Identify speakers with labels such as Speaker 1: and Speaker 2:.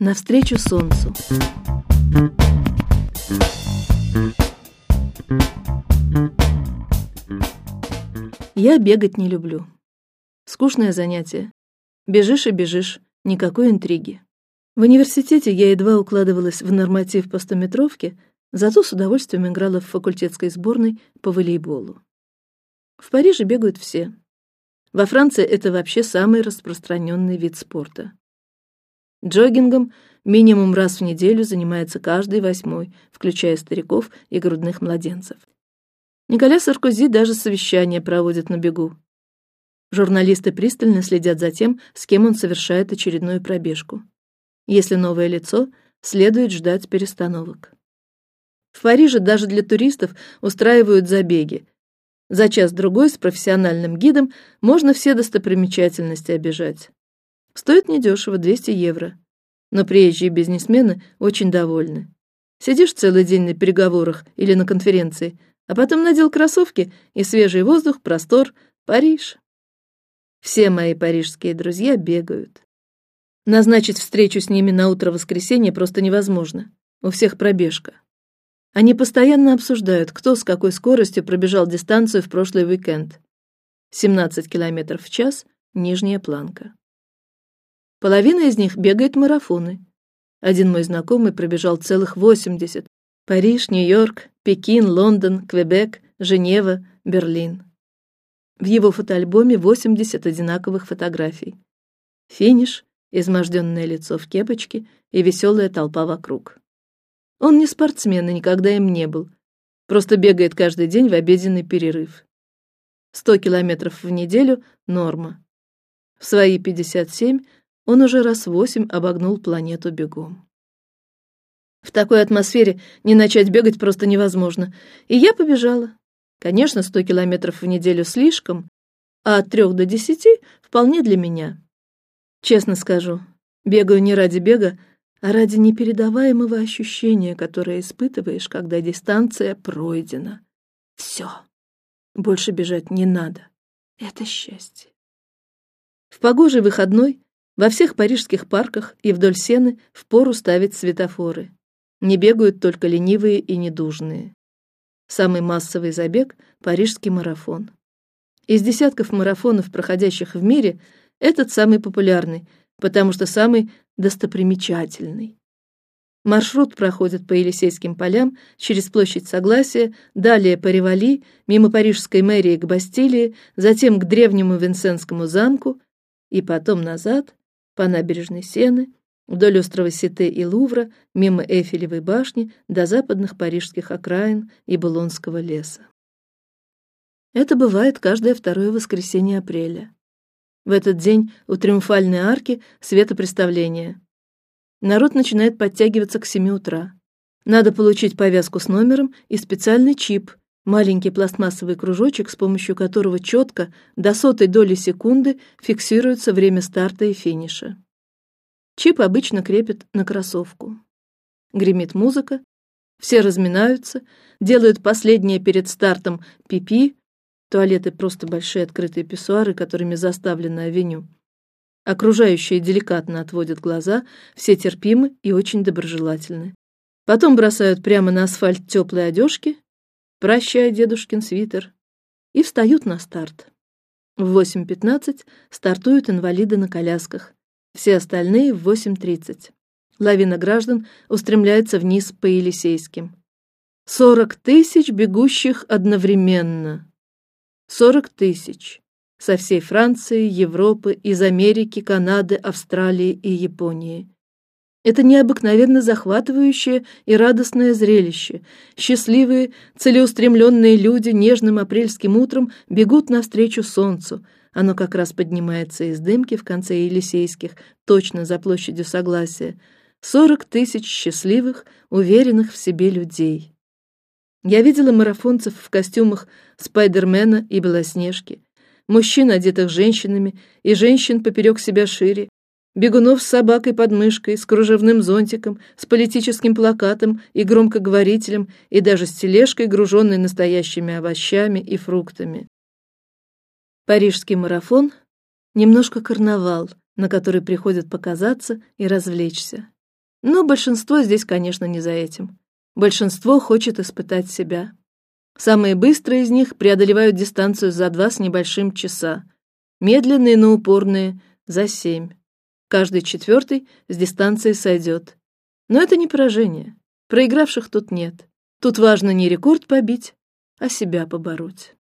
Speaker 1: Навстречу солнцу. Я бегать не люблю. Скучное занятие. Бежишь и бежишь, никакой интриги. В университете я едва укладывалась в норматив по стометровке, зато с удовольствием играла в факультетской сборной по волейболу. В Париже бегают все. Во Франции это вообще самый распространенный вид спорта. Джогингом минимум раз в неделю занимается каждый восьмой, включая стариков и грудных младенцев. Николя Саркози даже совещания проводит на бегу. Журналисты пристально следят за тем, с кем он совершает очередную пробежку. Если новое лицо, следует ждать перестановок. В Париже даже для туристов устраивают забеги. За час другой с профессиональным гидом можно все достопримечательности обижать. Стоит недешево, 200 евро. Но приезжие бизнесмены очень довольны. Сидишь целый день на переговорах или на конференции, а потом надел кроссовки и свежий воздух, простор, Париж. Все мои парижские друзья бегают. Назначить встречу с ними на утро воскресенья просто невозможно. У всех пробежка. Они постоянно обсуждают, кто с какой скоростью пробежал дистанцию в прошлый уикенд. 17 километров в час, нижняя планка. Половина из них бегает марафоны. Один мой знакомый пробежал целых восемьдесят. Париж, Нью-Йорк, Пекин, Лондон, Квебек, Женева, Берлин. В его фотоальбоме восемьдесят одинаковых фотографий. Финиш, изможденное лицо в кепочке и веселая толпа вокруг. Он не спортсмен и никогда им не был. Просто бегает каждый день в обеденный перерыв. Сто километров в неделю норма. В свои пятьдесят семь он уже раз восемь обогнул планету бегом. В такой атмосфере не начать бегать просто невозможно, и я побежала. Конечно, сто километров в неделю слишком, а от трех до десяти вполне для меня. Честно скажу, бегаю не ради бега, а ради непередаваемого ощущения, которое испытываешь, когда дистанция пройдена. Все, больше бежать не надо. Это счастье. В погожий выходной во всех парижских парках и вдоль сены в пору ставить светофоры. Не бегают только ленивые и недужные. Самый массовый забег – парижский марафон. Из десятков марафонов, проходящих в мире, этот самый популярный, потому что самый достопримечательный. Маршрут проходит по Елисейским полям, через площадь Согласия, далее по Ривали, мимо парижской мэрии к Бастилии, затем к древнему Винсентскому замку и потом назад по набережной Сены, вдоль острова Сите и Лувра, мимо Эйфелевой башни до западных парижских окраин и Булонского леса. Это бывает каждое второе воскресенье апреля. В этот день у Триумфальной арки светопреставление. Народ начинает подтягиваться к семи утра. Надо получить повязку с номером и специальный чип, маленький пластмассовый кружочек, с помощью которого четко до сотой доли секунды фиксируется время старта и финиша. Чип обычно крепят на кроссовку. Гремит музыка, все разминаются, делают последнее перед стартом пипи. Туалеты просто большие открытые писсуары, которыми заставлена авеню. Окружающие деликатно отводят глаза, все терпимы и очень доброжелательны. Потом бросают прямо на асфальт теплые одежки прощай, дедушкин свитер, и встают на старт. В восемь пятнадцать стартуют инвалиды на колясках, все остальные в восемь тридцать. Лавина граждан устремляется вниз по Елисейским. Сорок тысяч бегущих одновременно. Сорок тысяч со всей Франции, Европы, из Америки, Канады, Австралии и Японии. Это необыкновенно захватывающее и радостное зрелище. Счастливые, целеустремленные люди нежным апрельским утром бегут навстречу солнцу. Оно как раз поднимается из дымки в конце Елисейских, точно за площадью Согласия. Сорок тысяч счастливых, уверенных в себе людей. Я видела марафонцев в костюмах Спайдермена и Белоснежки, мужчин, одетых женщинами, и женщин поперек себя шире, бегунов с собакой под мышкой, с кружевным зонтиком, с политическим плакатом и громкоговорителем, и даже с тележкой, груженной настоящими овощами и фруктами. Парижский марафон — немножко карнавал, на который приходят показаться и развлечься. Но большинство здесь, конечно, не за этим. Большинство хочет испытать себя. Самые быстрые из них преодолевают дистанцию за два с небольшим часа, медленные, но упорные за семь. Каждый четвертый с дистанции сойдет. Но это не поражение. Проигравших тут нет. Тут важно не рекорд побить, а себя побороть.